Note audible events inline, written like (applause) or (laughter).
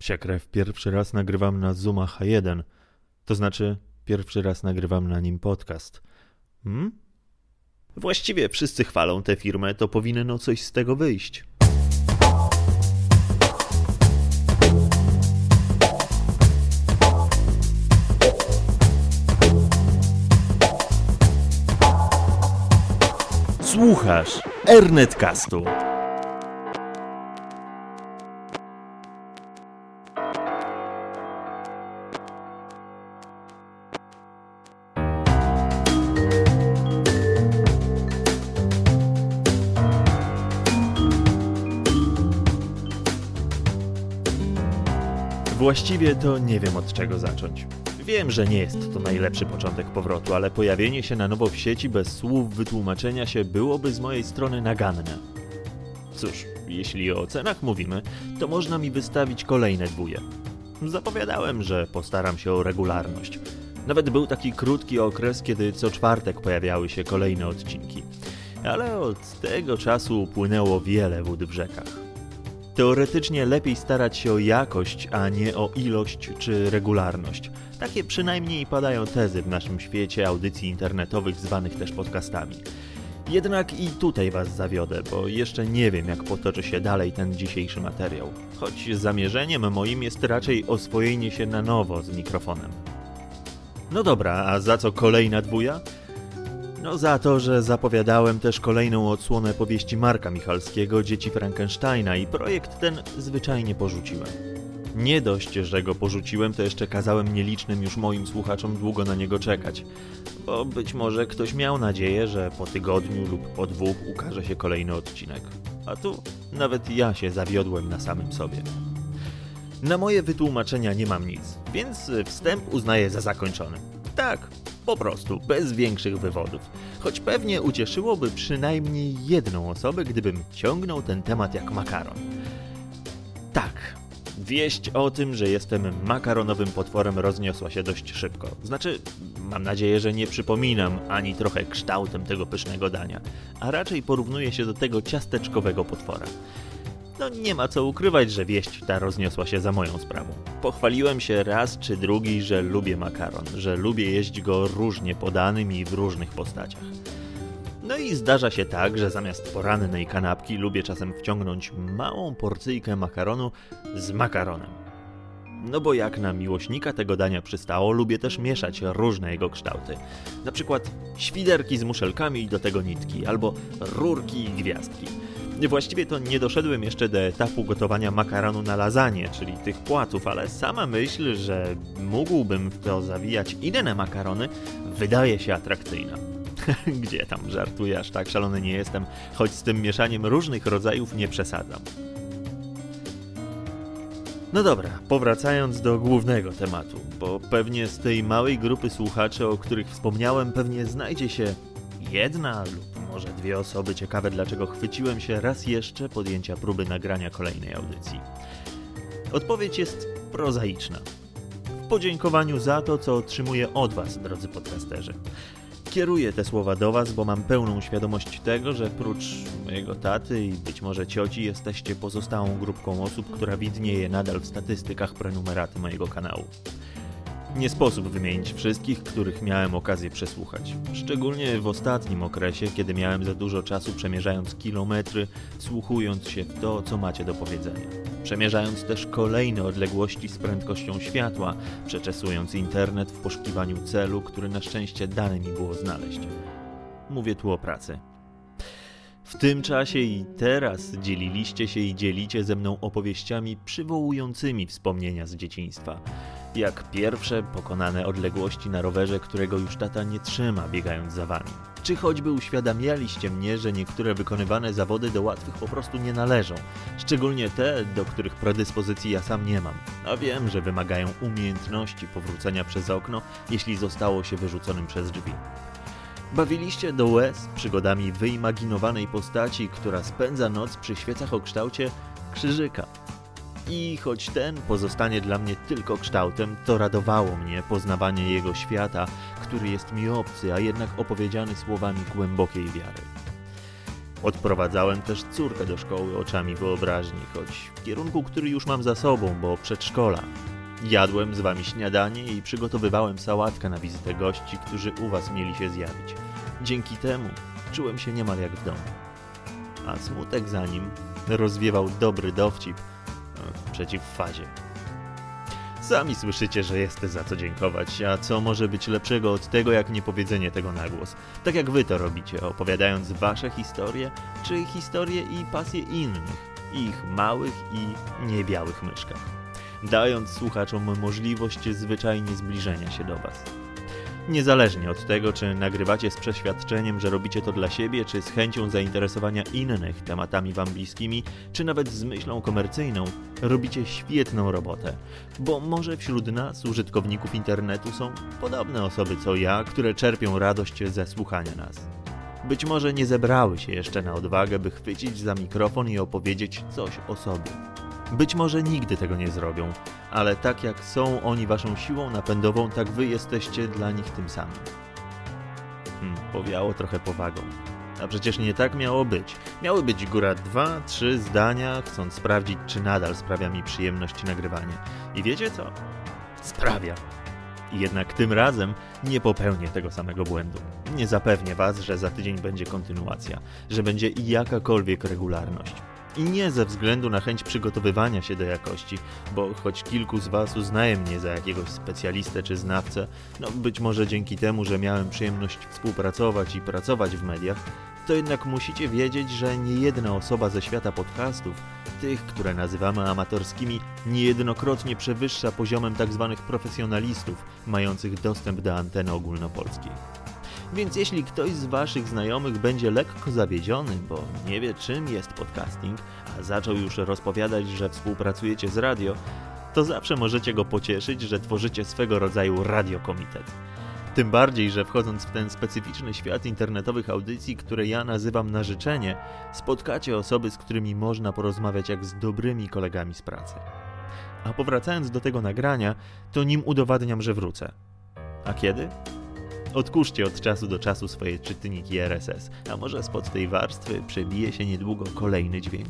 Psia krew, pierwszy raz nagrywam na Zooma H1. To znaczy, pierwszy raz nagrywam na nim podcast. Hmm? Właściwie wszyscy chwalą tę firmę, to powinno coś z tego wyjść. Słuchasz Ernetcastu. Właściwie to nie wiem od czego zacząć. Wiem, że nie jest to najlepszy początek powrotu, ale pojawienie się na nowo w sieci bez słów wytłumaczenia się byłoby z mojej strony naganne. Cóż, jeśli o cenach mówimy, to można mi wystawić kolejne dwóje. Zapowiadałem, że postaram się o regularność. Nawet był taki krótki okres, kiedy co czwartek pojawiały się kolejne odcinki. Ale od tego czasu upłynęło wiele wód w rzekach. Teoretycznie lepiej starać się o jakość, a nie o ilość czy regularność. Takie przynajmniej padają tezy w naszym świecie audycji internetowych zwanych też podcastami. Jednak i tutaj Was zawiodę, bo jeszcze nie wiem, jak potoczy się dalej ten dzisiejszy materiał. Choć zamierzeniem moim jest raczej oswojenie się na nowo z mikrofonem. No dobra, a za co kolejna dwuja? No za to, że zapowiadałem też kolejną odsłonę powieści Marka Michalskiego Dzieci Frankensteina i projekt ten zwyczajnie porzuciłem. Nie dość, że go porzuciłem, to jeszcze kazałem nielicznym już moim słuchaczom długo na niego czekać, bo być może ktoś miał nadzieję, że po tygodniu lub po dwóch ukaże się kolejny odcinek. A tu nawet ja się zawiodłem na samym sobie. Na moje wytłumaczenia nie mam nic, więc wstęp uznaję za zakończony. Tak, po prostu, bez większych wywodów. Choć pewnie ucieszyłoby przynajmniej jedną osobę, gdybym ciągnął ten temat jak makaron. Tak, wieść o tym, że jestem makaronowym potworem rozniosła się dość szybko. Znaczy, mam nadzieję, że nie przypominam ani trochę kształtem tego pysznego dania, a raczej porównuję się do tego ciasteczkowego potwora. No nie ma co ukrywać, że wieść ta rozniosła się za moją sprawą. Pochwaliłem się raz czy drugi, że lubię makaron, że lubię jeść go różnie podanym i w różnych postaciach. No i zdarza się tak, że zamiast porannej kanapki lubię czasem wciągnąć małą porcyjkę makaronu z makaronem. No bo jak na miłośnika tego dania przystało, lubię też mieszać różne jego kształty. Na przykład świderki z muszelkami i do tego nitki, albo rurki i gwiazdki. Właściwie to nie doszedłem jeszcze do etapu gotowania makaronu na lasagne, czyli tych płatów, ale sama myśl, że mógłbym w to zawijać inne makarony, wydaje się atrakcyjna. (laughs) Gdzie tam żartuję, aż tak szalony nie jestem, choć z tym mieszaniem różnych rodzajów nie przesadzam. No dobra, powracając do głównego tematu, bo pewnie z tej małej grupy słuchaczy, o których wspomniałem, pewnie znajdzie się jedna lub może dwie osoby ciekawe, dlaczego chwyciłem się raz jeszcze podjęcia próby nagrania kolejnej audycji. Odpowiedź jest prozaiczna. W podziękowaniu za to, co otrzymuję od Was, drodzy podcasterzy. Kieruję te słowa do Was, bo mam pełną świadomość tego, że prócz mojego taty i być może cioci jesteście pozostałą grupką osób, która widnieje nadal w statystykach prenumeraty mojego kanału. Nie sposób wymienić wszystkich, których miałem okazję przesłuchać. Szczególnie w ostatnim okresie, kiedy miałem za dużo czasu przemierzając kilometry, wsłuchując się w to, co macie do powiedzenia. Przemierzając też kolejne odległości z prędkością światła, przeczesując internet w poszukiwaniu celu, który na szczęście dane mi było znaleźć. Mówię tu o pracy. W tym czasie i teraz dzieliliście się i dzielicie ze mną opowieściami przywołującymi wspomnienia z dzieciństwa jak pierwsze pokonane odległości na rowerze, którego już tata nie trzyma, biegając za wami. Czy choćby uświadamialiście mnie, że niektóre wykonywane zawody do łatwych po prostu nie należą, szczególnie te, do których predyspozycji ja sam nie mam, a wiem, że wymagają umiejętności powrócenia przez okno, jeśli zostało się wyrzuconym przez drzwi. Bawiliście do łez przygodami wyimaginowanej postaci, która spędza noc przy świecach o kształcie krzyżyka. I choć ten pozostanie dla mnie tylko kształtem, to radowało mnie poznawanie jego świata, który jest mi obcy, a jednak opowiedziany słowami głębokiej wiary. Odprowadzałem też córkę do szkoły oczami wyobraźni, choć w kierunku, który już mam za sobą, bo przedszkola. Jadłem z wami śniadanie i przygotowywałem sałatkę na wizytę gości, którzy u was mieli się zjawić. Dzięki temu czułem się niemal jak w domu. A smutek za nim rozwiewał dobry dowcip przeciw fazie. Sami słyszycie, że jest za co dziękować, a co może być lepszego od tego, jak niepowiedzenie tego na głos. Tak jak wy to robicie, opowiadając wasze historie, czy historie i pasje innych, ich małych i niebiałych myszkach. Dając słuchaczom możliwość zwyczajnie zbliżenia się do was. Niezależnie od tego, czy nagrywacie z przeświadczeniem, że robicie to dla siebie, czy z chęcią zainteresowania innych tematami wam bliskimi, czy nawet z myślą komercyjną, robicie świetną robotę. Bo może wśród nas, użytkowników internetu, są podobne osoby co ja, które czerpią radość ze słuchania nas. Być może nie zebrały się jeszcze na odwagę, by chwycić za mikrofon i opowiedzieć coś o sobie. Być może nigdy tego nie zrobią, ale tak jak są oni waszą siłą napędową, tak wy jesteście dla nich tym samym. Hmm, powiało trochę powagą. A przecież nie tak miało być. Miały być góra dwa, trzy zdania, chcąc sprawdzić, czy nadal sprawia mi przyjemność nagrywanie. I wiecie co? Sprawia. Jednak tym razem nie popełnię tego samego błędu. Nie zapewnię was, że za tydzień będzie kontynuacja, że będzie jakakolwiek regularność. I nie ze względu na chęć przygotowywania się do jakości, bo choć kilku z Was uznaje mnie za jakiegoś specjalistę czy znawcę, no być może dzięki temu, że miałem przyjemność współpracować i pracować w mediach, to jednak musicie wiedzieć, że niejedna osoba ze świata podcastów, tych, które nazywamy amatorskimi, niejednokrotnie przewyższa poziomem tzw. Tak profesjonalistów mających dostęp do anteny ogólnopolskiej. Więc jeśli ktoś z Waszych znajomych będzie lekko zawiedziony, bo nie wie czym jest podcasting, a zaczął już rozpowiadać, że współpracujecie z radio, to zawsze możecie go pocieszyć, że tworzycie swego rodzaju radiokomitet. Tym bardziej, że wchodząc w ten specyficzny świat internetowych audycji, które ja nazywam na życzenie, spotkacie osoby, z którymi można porozmawiać jak z dobrymi kolegami z pracy. A powracając do tego nagrania, to nim udowadniam, że wrócę. A kiedy? Odkurzcie od czasu do czasu swoje czytniki RSS, a może spod tej warstwy przebije się niedługo kolejny dźwięk.